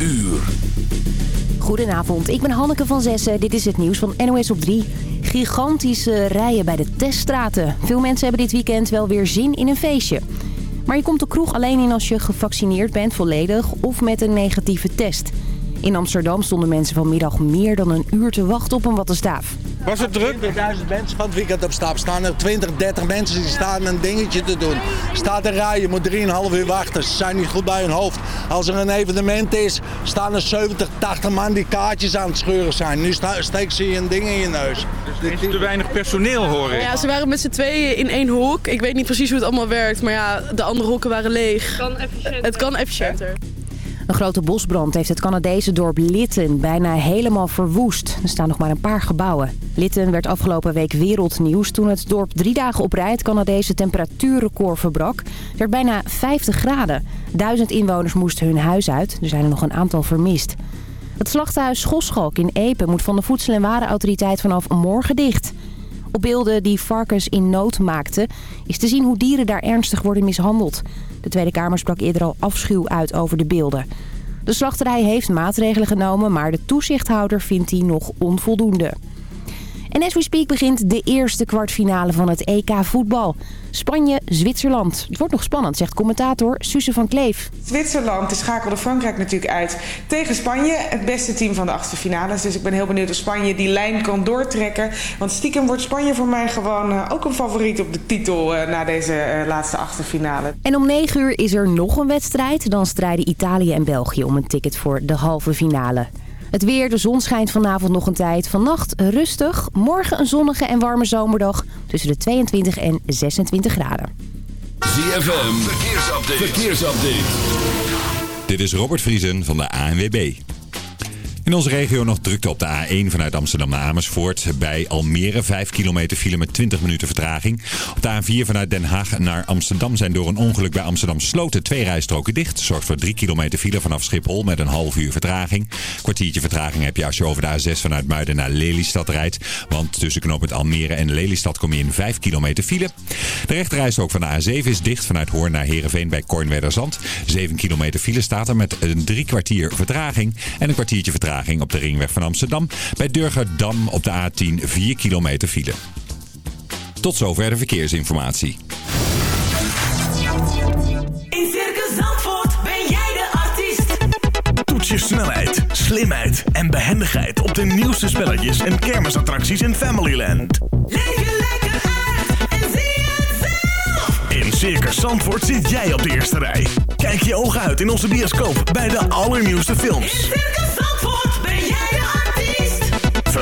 uur. Goedenavond, ik ben Hanneke van Zessen. Dit is het nieuws van NOS op 3. Gigantische rijen bij de teststraten. Veel mensen hebben dit weekend wel weer zin in een feestje. Maar je komt de kroeg alleen in als je gevaccineerd bent volledig of met een negatieve test. In Amsterdam stonden mensen vanmiddag meer dan een uur te wachten op een wattenstaaf. Was het druk? 20.000 mensen van het weekend op stap. Staan er 20, 30 mensen die staan een dingetje te doen. Staat een rij, je moet 3,5 uur wachten. Ze zijn niet goed bij hun hoofd. Als er een evenement is, staan er 70, 80 man die kaartjes aan het scheuren zijn. Nu steekt ze je een ding in je neus. Er is te weinig personeel, hoor ik. Ja, ze waren met z'n tweeën in één hok. Ik weet niet precies hoe het allemaal werkt, maar ja, de andere hokken waren leeg. kan efficiënter. Het kan efficiënter. Een grote bosbrand heeft het Canadese dorp Lytton bijna helemaal verwoest. Er staan nog maar een paar gebouwen. Lytton werd afgelopen week wereldnieuws toen het dorp drie dagen op rij het Canadese temperatuurrecord verbrak. Het werd bijna 50 graden. Duizend inwoners moesten hun huis uit. Er zijn er nog een aantal vermist. Het slachthuis Schosschalk in Epe moet van de Voedsel- en Warenautoriteit vanaf morgen dicht. Op beelden die varkens in nood maakten is te zien hoe dieren daar ernstig worden mishandeld. De Tweede Kamer sprak eerder al afschuw uit over de beelden. De slachterij heeft maatregelen genomen, maar de toezichthouder vindt die nog onvoldoende. En as we speak begint de eerste kwartfinale van het EK voetbal. Spanje-Zwitserland. Het wordt nog spannend, zegt commentator Suze van Kleef. Zwitserland schakelde Frankrijk natuurlijk uit tegen Spanje. Het beste team van de achtste finales. Dus ik ben heel benieuwd of Spanje die lijn kan doortrekken. Want stiekem wordt Spanje voor mij gewoon uh, ook een favoriet op de titel uh, na deze uh, laatste achtste finale. En om 9 uur is er nog een wedstrijd. Dan strijden Italië en België om een ticket voor de halve finale. Het weer, de zon schijnt vanavond nog een tijd. Vannacht rustig. Morgen een zonnige en warme zomerdag. Tussen de 22 en 26 graden. ZFM, verkeersupdate. verkeersupdate. Dit is Robert Vriesen van de ANWB. In onze regio nog drukte op de A1 vanuit Amsterdam naar Amersfoort. Bij Almere 5 kilometer file met 20 minuten vertraging. Op de A4 vanuit Den Haag naar Amsterdam zijn door een ongeluk bij Amsterdam Sloten twee rijstroken dicht. Zorgt voor 3 kilometer file vanaf Schiphol met een half uur vertraging. Kwartiertje vertraging heb je als je over de A6 vanuit Muiden naar Lelystad rijdt. Want tussen knooppunt Almere en Lelystad kom je in 5 kilometer file. De rechterrijstrook van de A7 is dicht vanuit Hoorn naar Heerenveen bij Kornwerderzand. 7 kilometer file staat er met een drie kwartier vertraging. En een kwartiertje vertraging op de ringweg van Amsterdam. Bij Durgerdam op de A10 4 kilometer file. Tot zover de verkeersinformatie. In Circus Zandvoort ben jij de artiest. Toets je snelheid, slimheid en behendigheid op de nieuwste spelletjes en kermisattracties in Familyland. Leef je lekker uit en zie het zelf. In Circus Zandvoort zit jij op de eerste rij. Kijk je ogen uit in onze bioscoop bij de allernieuwste films. In Circus Zandvoort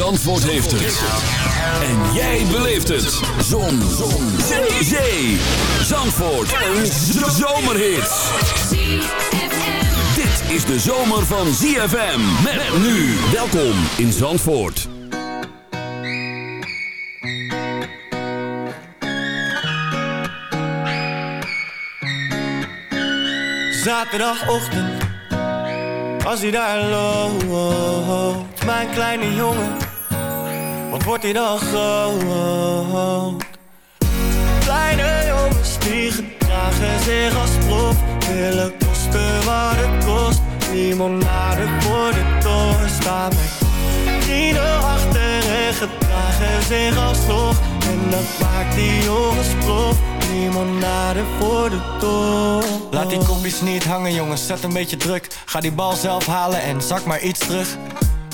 Zandvoort heeft het. En jij beleeft het. Zon. Zon. Zee. Zee. Zandvoort. Een zomerhit. Dit is de zomer van ZFM. Met nu. Welkom in Zandvoort. Zaterdagochtend, als hij daar loopt, mijn kleine jongen, wordt hij dan groot? Kleine jongens die gedragen zich als prof, willen kosten wat het kost. Limonade voor de toren staan met vrienden achter en gedragen zich als nog. En dat maakt die jongens prof. Limonade voor de toren. Laat die kopjes niet hangen jongens, zet een beetje druk. Ga die bal zelf halen en zak maar iets terug.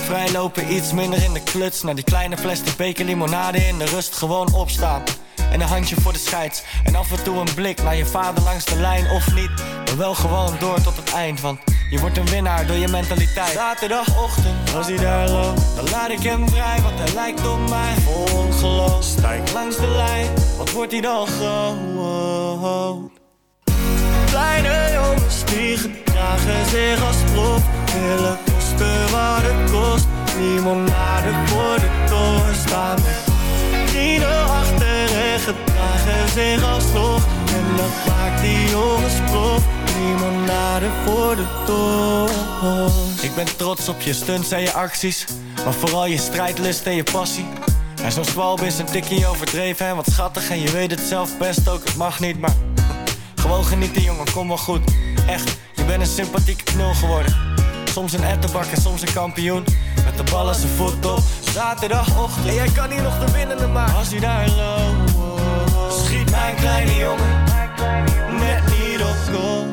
Vrijlopen iets minder in de kluts. Naar die kleine plastic beker limonade in de rust gewoon opstaan. En een handje voor de scheids. En af en toe een blik naar je vader langs de lijn of niet. Maar wel gewoon door tot het eind, want je wordt een winnaar door je mentaliteit. Zaterdagochtend, als hij daar loopt, dan laat ik hem vrij, want hij lijkt op mij. Vol Sta langs de lijn, wat wordt hij dan groot Kleine jongens die gedragen zich als prof Willen kosten wat het kost. Limonade voor de toren Staan. Met vrienden achter en gedragen zich alsnog. En dat maakt die jongens prof. Limonade voor de toren. Ik ben trots op je stunts en je acties. Maar vooral je strijdlust en je passie. En zo'n zwalb is een tikje overdreven en wat schattig. En je weet het zelf best ook, het mag niet, maar Gewoon genieten jongen, kom wel goed. Echt, je bent een sympathieke knul geworden Soms een ettenbak en soms een kampioen. Met de bal als een voet op. Zaterdagochtend. En jij kan hier nog de winnende maken. Als hij daar loopt Schiet mijn kleine jongen Net niet op goal.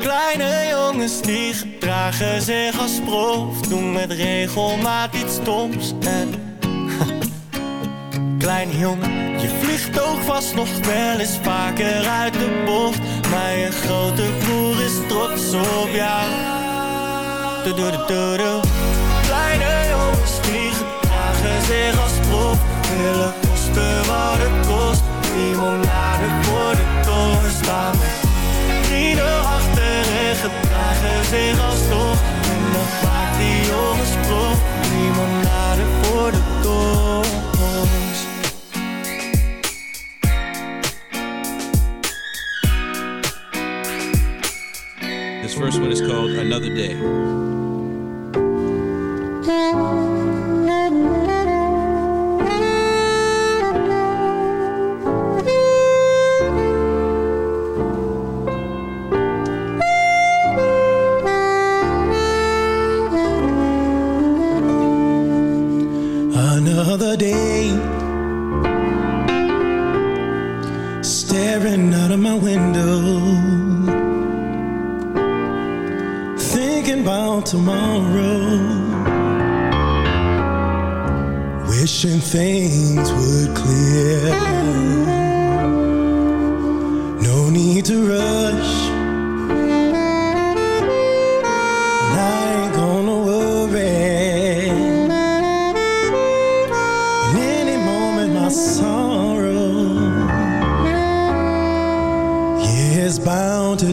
Kleine jongens die gedragen zich als prof. Doen met regelmaat iets stoms. En Kleine jongen, je vliegt ook vast nog wel eens vaker uit de bocht Je grote broer is trots op jou. Doe, doe, doe, doe. Kleine jongens die gedragen zich als prof. Willen kosten wat het kost. Limonade voor de toren staan. Vrienden achter en gedragen zich alsnog En dat maakt die jongens prof. Limonade voor de toren This first one is called Another Day. Tomorrow, wishing things would clear. No need to rush. I ain't gonna worry. Any moment, my sorrow is bound to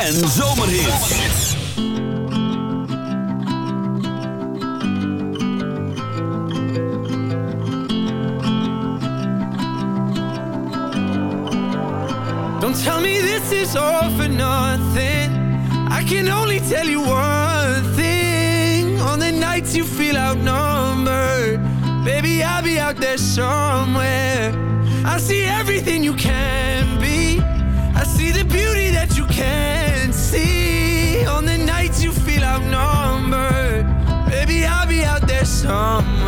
en zomerhits.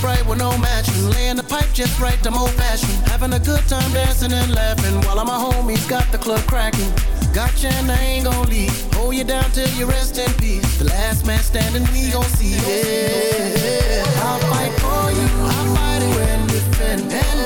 bright with no matching. Laying the pipe just right, I'm old fashioned. Having a good time dancing and laughing while all my homies got the club cracking. Gotcha and I ain't gon' leave. Hold you down till you rest in peace. The last man standing, we gon' see. Yeah, I'll fight for you. I'll fight it when defend.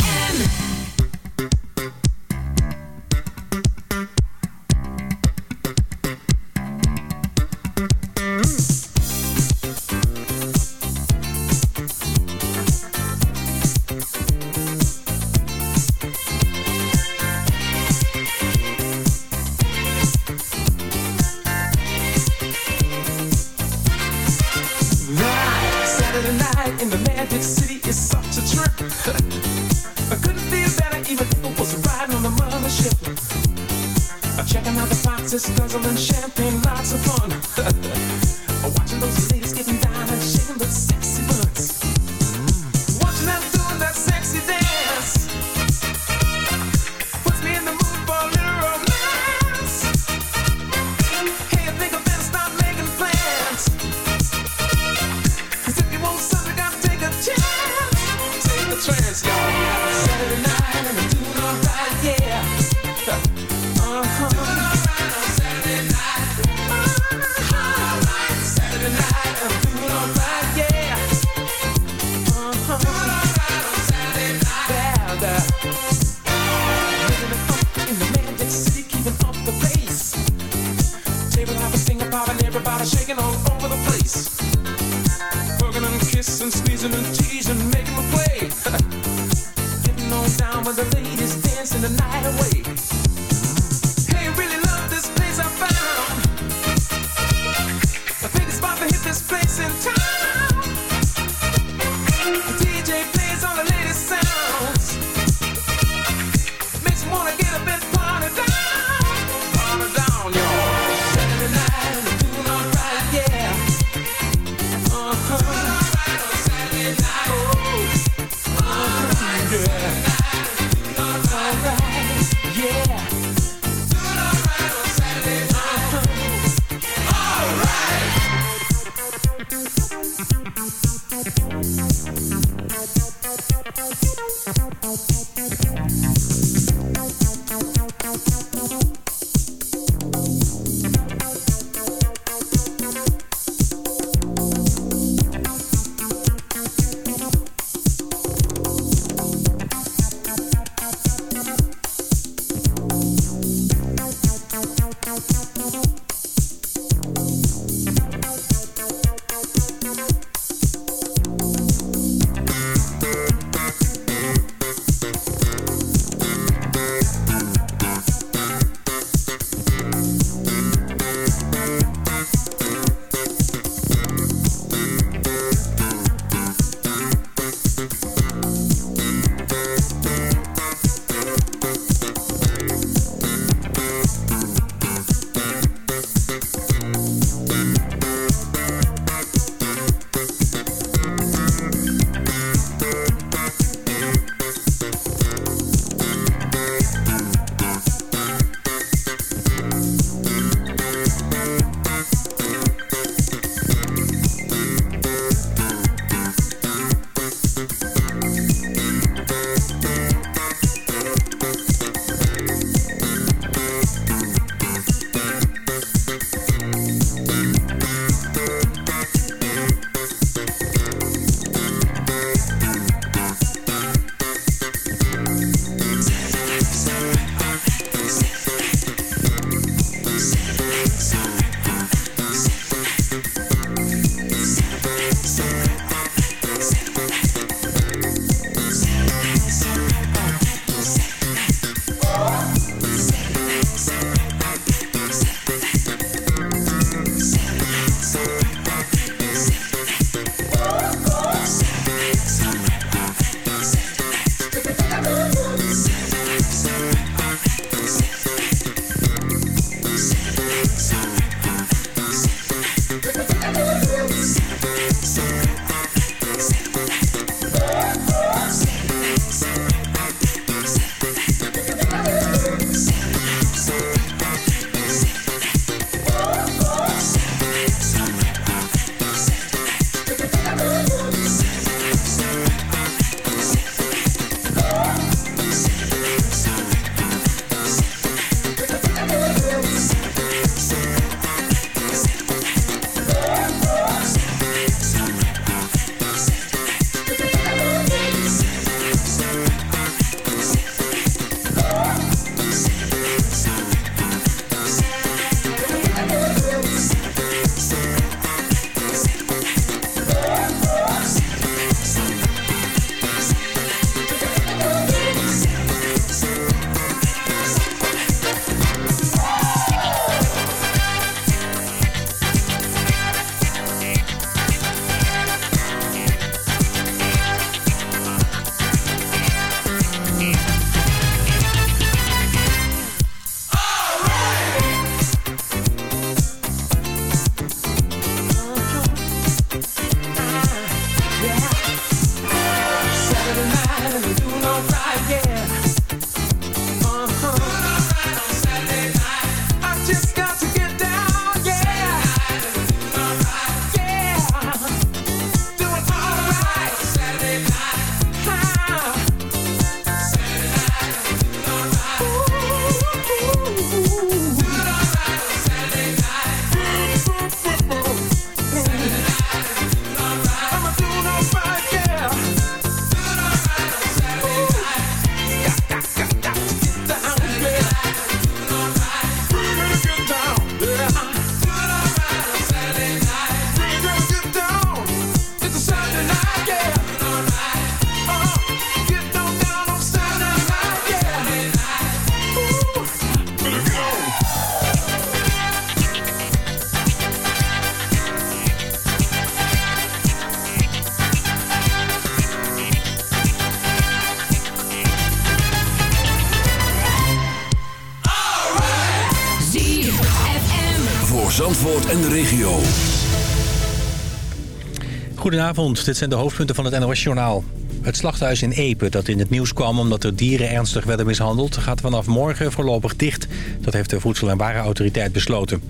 Goedenavond, dit zijn de hoofdpunten van het NOS-journaal. Het slachthuis in Epe, dat in het nieuws kwam omdat er dieren ernstig werden mishandeld... gaat vanaf morgen voorlopig dicht. Dat heeft de Voedsel- en Warenautoriteit besloten.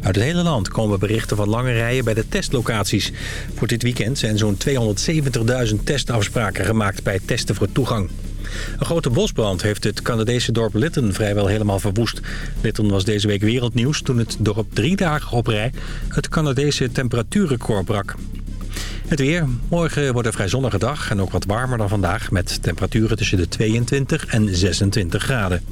Uit het hele land komen berichten van lange rijen bij de testlocaties. Voor dit weekend zijn zo'n 270.000 testafspraken gemaakt bij testen voor toegang. Een grote bosbrand heeft het Canadese dorp Lytton vrijwel helemaal verwoest. Lytton was deze week wereldnieuws toen het dorp drie dagen op rij het Canadese temperatuurrecord brak. Het weer. Morgen wordt een vrij zonnige dag en ook wat warmer dan vandaag... met temperaturen tussen de 22 en 26 graden.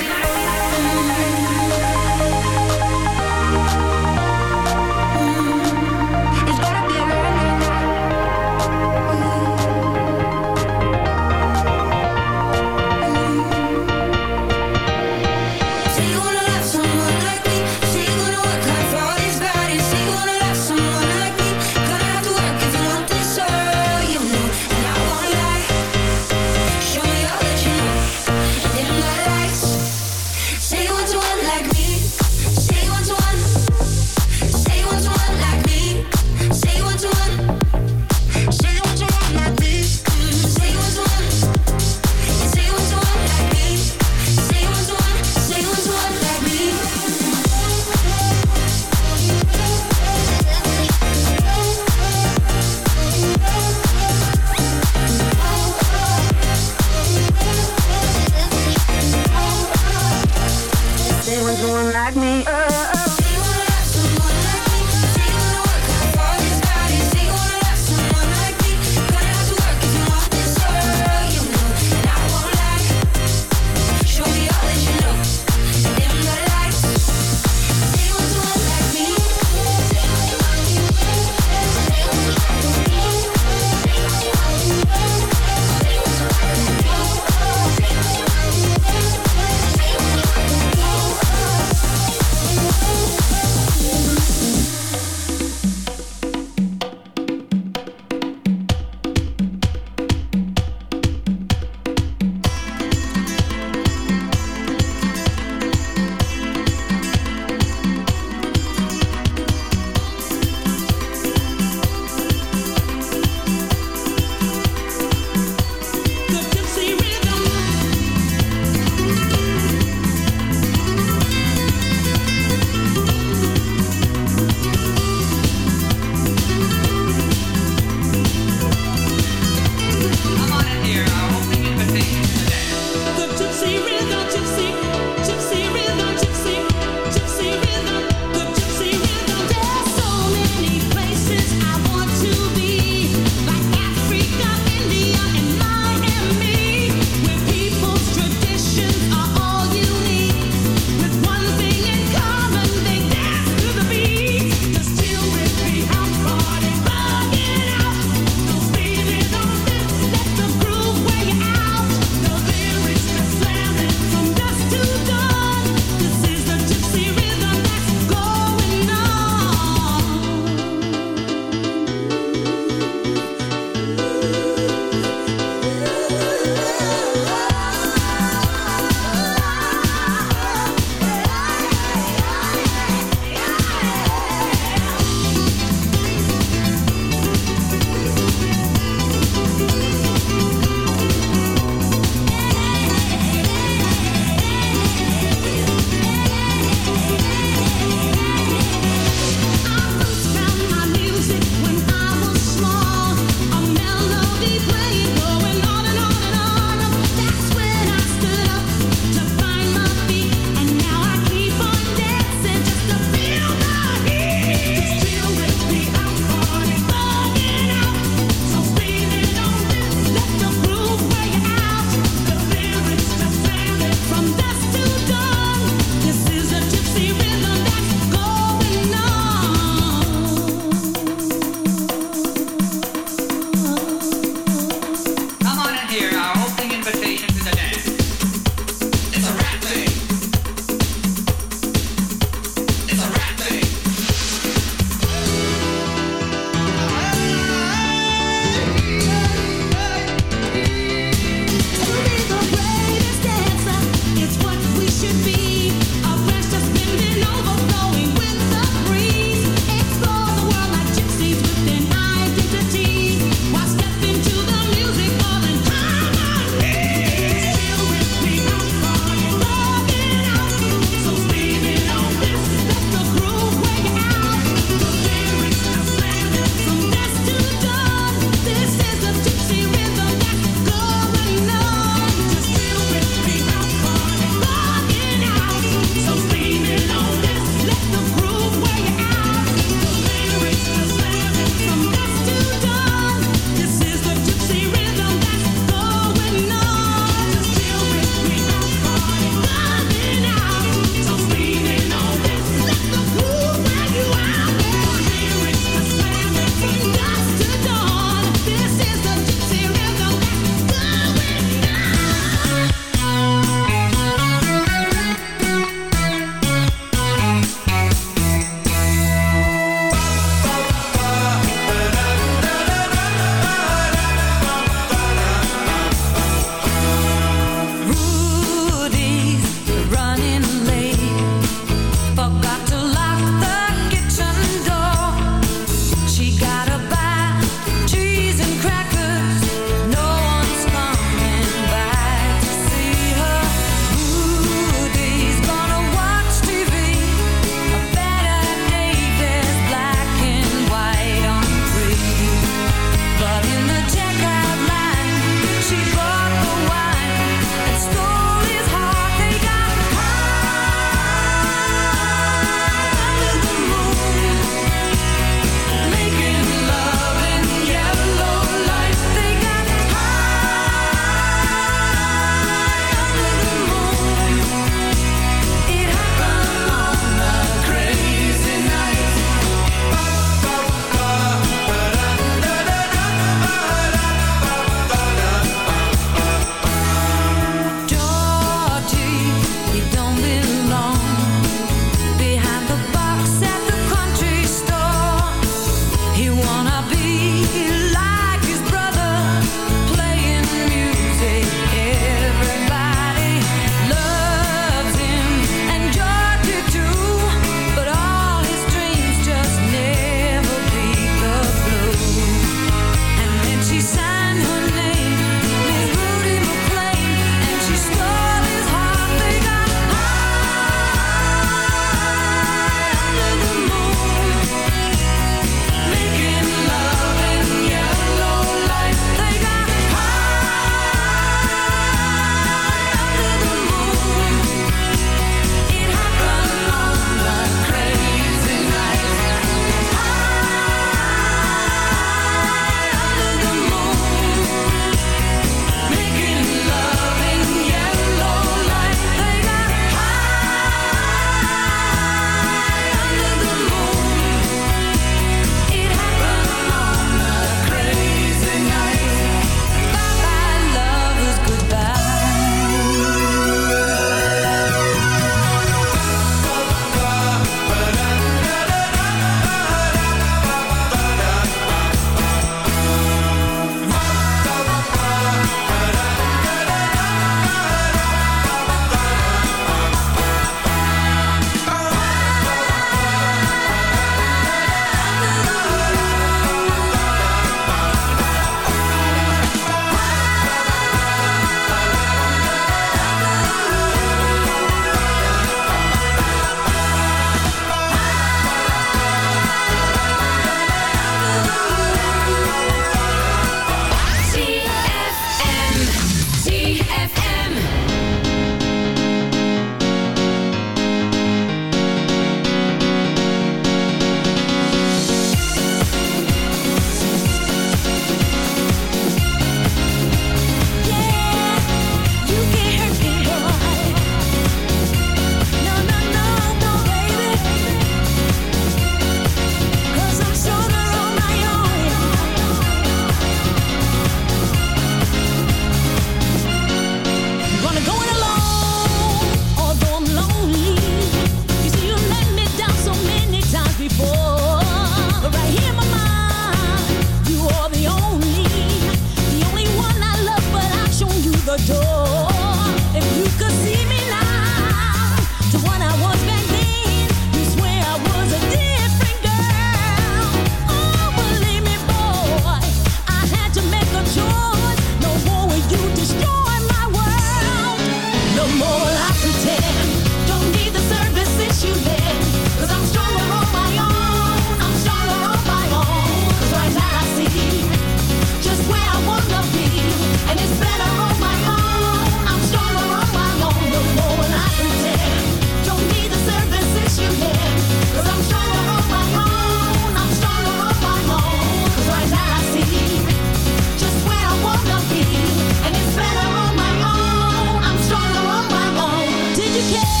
Care?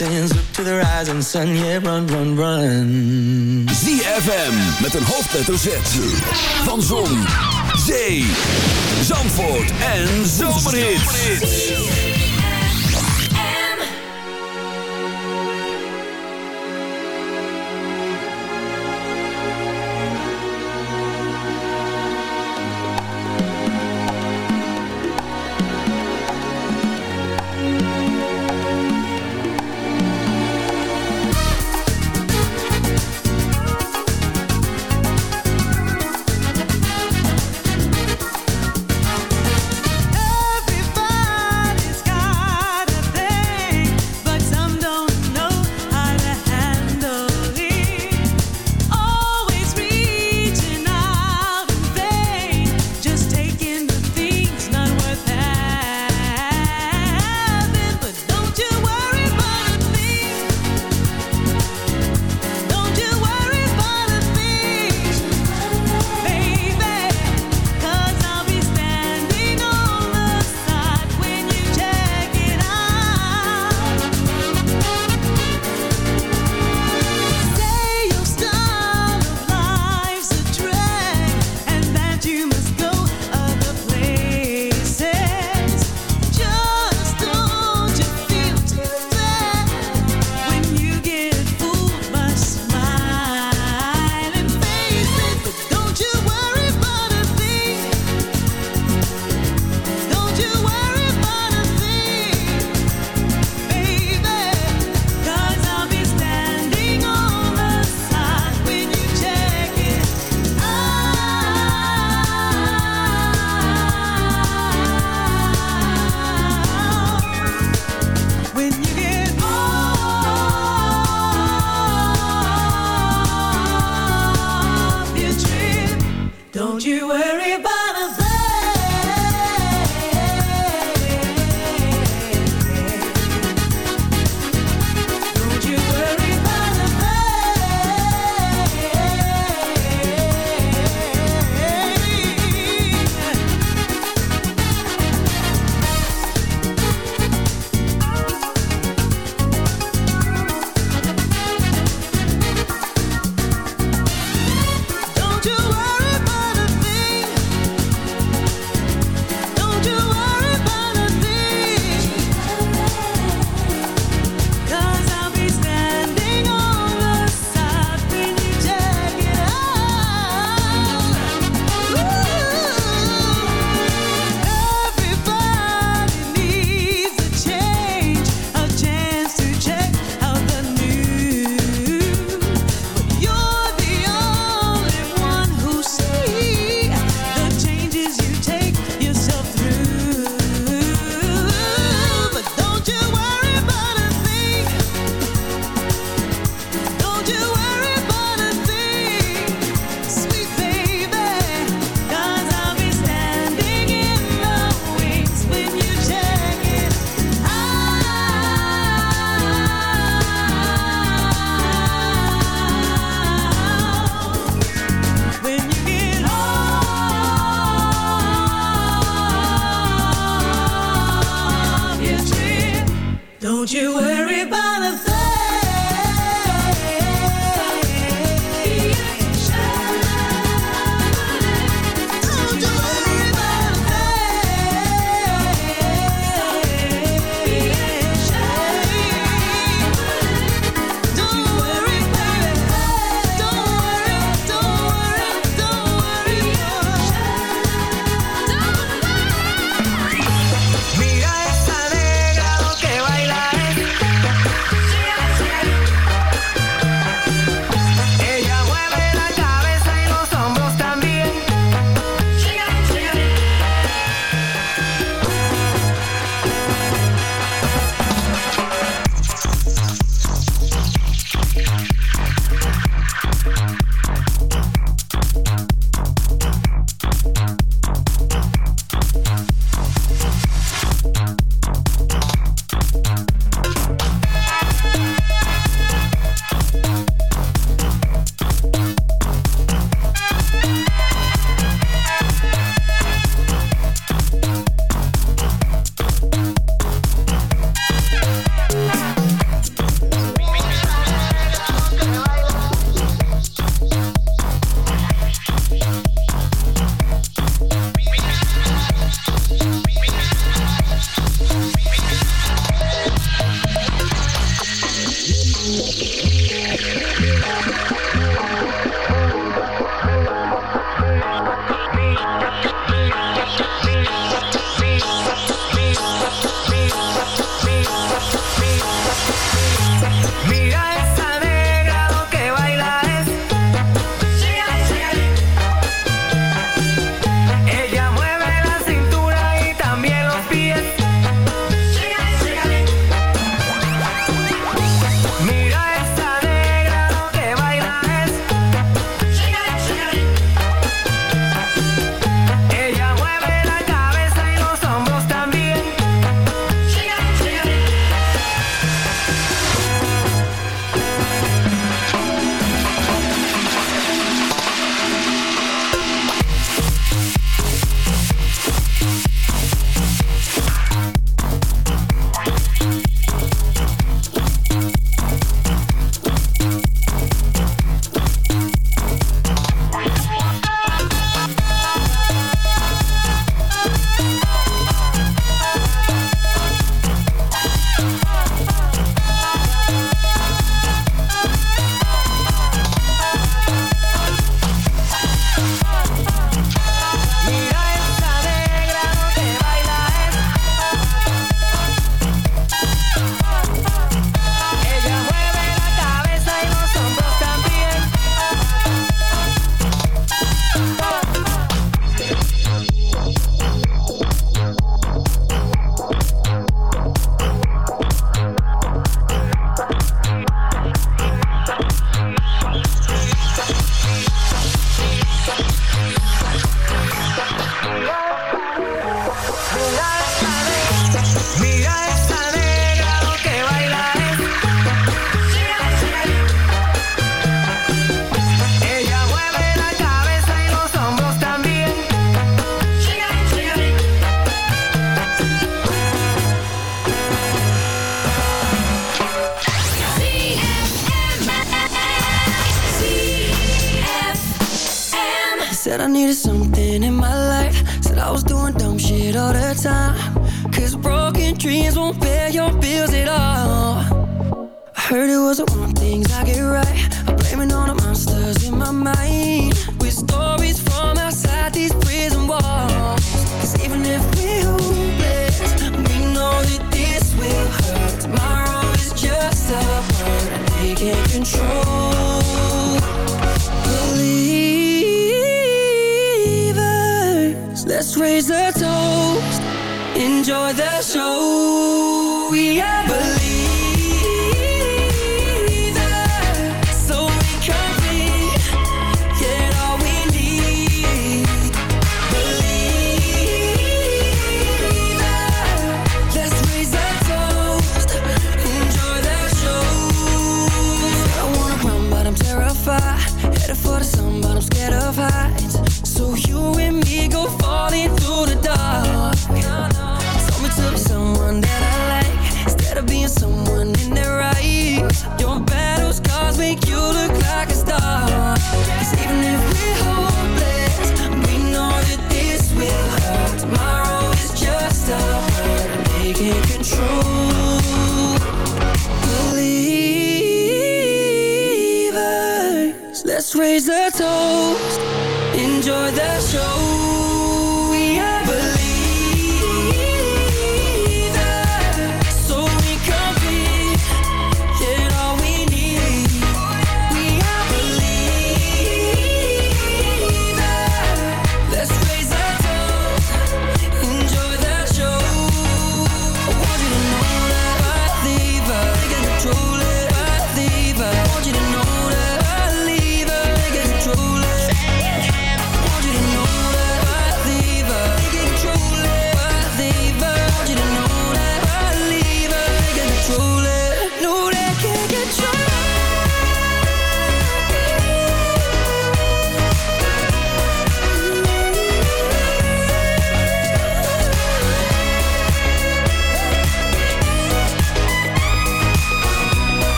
mountains up to the rising sun. Yeah, run, run, run. ZFM met een hoofdletter Z. Van Zon, Zee, Zandvoort en Zomerhits.